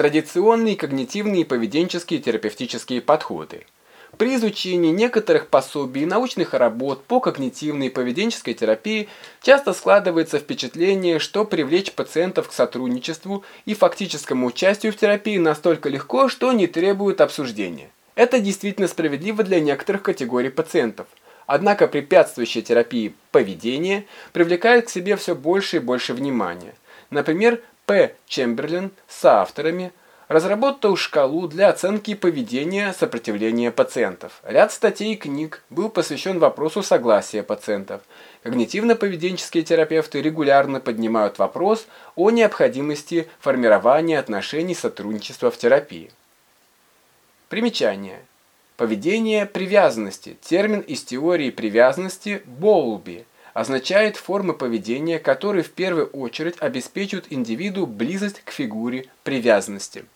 традиционные когнитивные и поведенческие терапевтические подходы. При изучении некоторых пособий и научных работ по когнитивной и поведенческой терапии часто складывается впечатление, что привлечь пациентов к сотрудничеству и фактическому участию в терапии настолько легко, что не требует обсуждения. Это действительно справедливо для некоторых категорий пациентов. Однако препятствующая терапии поведение привлекает к себе все больше и больше внимания. Например, П. Чемберлен с авторами разработал шкалу для оценки поведения сопротивления пациентов. Ряд статей и книг был посвящен вопросу согласия пациентов. Когнитивно-поведенческие терапевты регулярно поднимают вопрос о необходимости формирования отношений сотрудничества в терапии. Примечание. Поведение привязанности. Термин из теории привязанности Боулби означает формы поведения, которые в первую очередь обеспечивают индивиду близость к фигуре привязанности.